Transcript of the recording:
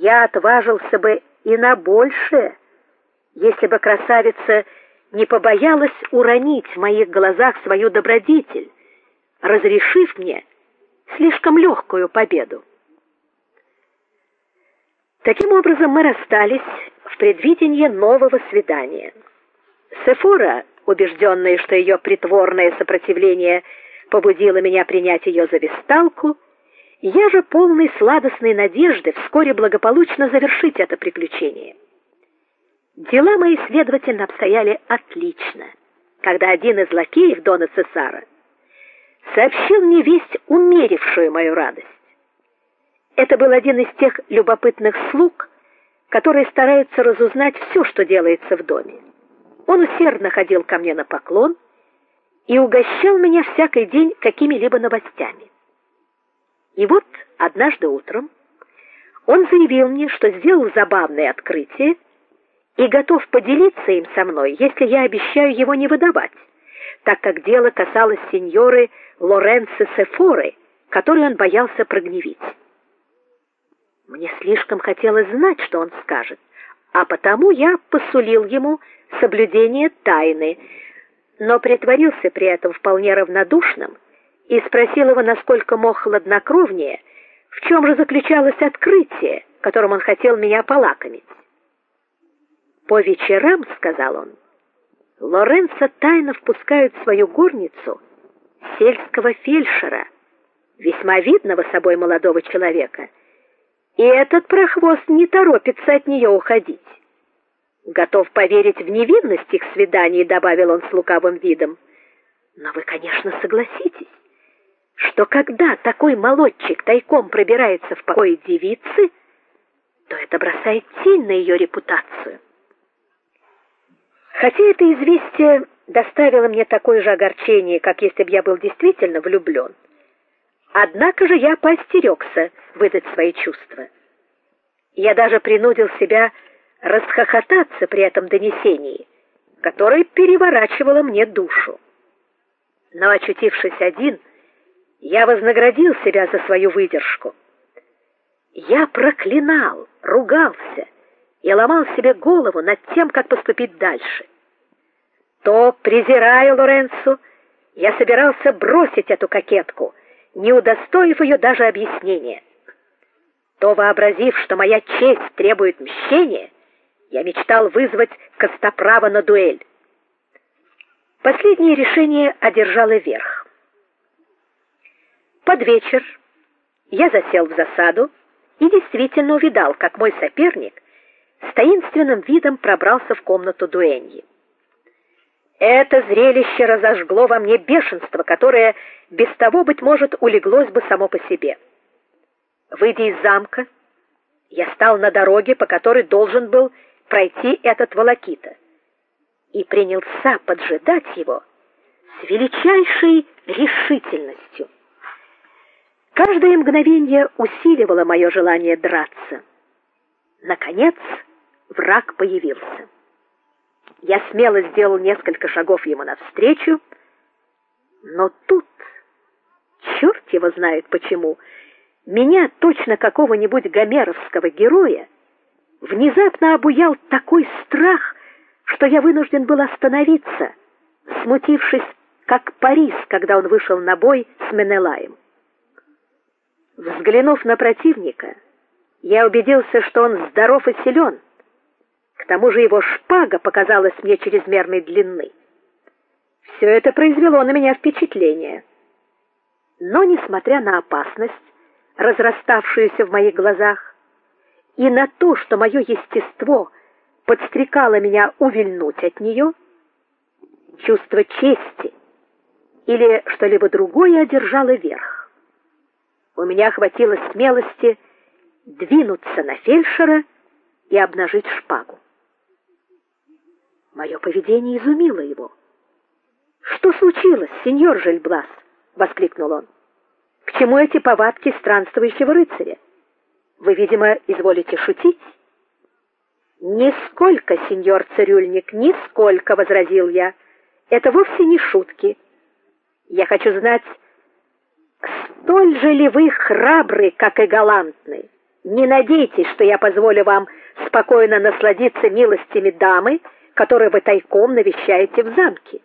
Я отважился бы и на большее, если бы красавица не побоялась уронить в моих глазах свою добродетель, разрешив мне слишком легкую победу. Таким образом мы расстались в предвидении нового свидания. Сефора, убежденная, что ее притворное сопротивление побудило меня принять ее за весталку, я же полный сладостной надежды вскоре благополучно завершить это приключение. Дела мои, следовательно, обстояли отлично, когда один из лакеев дона Цесара сообщил мне весть, умерившую мою радость. Это был один из тех любопытных слуг, которые стараются разузнать все, что делается в доме. Он усердно ходил ко мне на поклон и угощал меня всякий день какими-либо новостями. И вот однажды утром он заявил мне, что сделал забавное открытие и готов поделиться им со мной, если я обещаю его не выдавать, так как дело касалось сеньоры Лоренцо Сефоры, которую он боялся прогневить. Мне слишком хотелось знать, что он скажет, а потому я посулил ему соблюдение тайны, но притворился при этом вполне равнодушным и спросил его, насколько мог хладнокровнее, в чем же заключалось открытие, которым он хотел меня полакомить. По вечерам, сказал он, Лоренцо тайно впускают в свою горницу сельского фельдшера, весьма видного собой молодого человека. И этот прохвост не торопится от нее уходить. Готов поверить в невинность их свиданий, добавил он с лукавым видом. Но вы, конечно, согласитесь, что когда такой молодчик тайком пробирается в покой девицы, то это бросает тень на ее репутацию. Хотя это известие доставило мне такое же огорчение, как если бы я был действительно влюблен. Однако же я поостерегся выдать свои чувства. Я даже принудил себя расхохотаться при этом донесении, которое переворачивало мне душу. Но очутившись один, я вознаградил себя за свою выдержку. Я проклинал, ругался и ломал себе голову над тем, как поступить дальше то, презирая Лоренцо, я собирался бросить эту кокетку, не удостоив ее даже объяснения. То, вообразив, что моя честь требует мщения, я мечтал вызвать Костоправа на дуэль. Последнее решение одержало верх. Под вечер я засел в засаду и действительно увидал, как мой соперник с таинственным видом пробрался в комнату дуэньи. Это зрелище разожгло во мне бешенство, которое без того быть может улеглось бы само по себе. Выйдя из замка, я стал на дороге, по которой должен был пройти этот волокита, и принялся поджидать его с величайшей решительностью. Каждое мгновение усиливало мое желание драться. Наконец, враг появился. Я смело сделал несколько шагов ему навстречу, но тут черт его знает почему, меня точно какого-нибудь гомеровского героя внезапно обуял такой страх, что я вынужден был остановиться, смутившись, как Парис, когда он вышел на бой с Менелаем. Взглянув на противника, я убедился, что он здоров и силен, к тому же его шпага показалась мне чрезмерной длины. Все это произвело на меня впечатление. Но несмотря на опасность, разраставшуюся в моих глазах, и на то, что мое естество подстрекало меня увильнуть от нее, чувство чести или что-либо другое одержало верх. У меня хватило смелости двинуться на фельдшера и обнажить шпагу. Мое поведение изумило его. Что случилось, сеньор Жельблас? воскликнул он. К чему эти повадки странствующего рыцаря? Вы, видимо, изволите шутить? Нисколько, сеньор цирюльник, нисколько, возразил я. Это вовсе не шутки. Я хочу знать, столь же ли вы храбры, как и галантны? Не надейтесь, что я позволю вам спокойно насладиться милостями дамы, которую вы тайком навещаете в замке.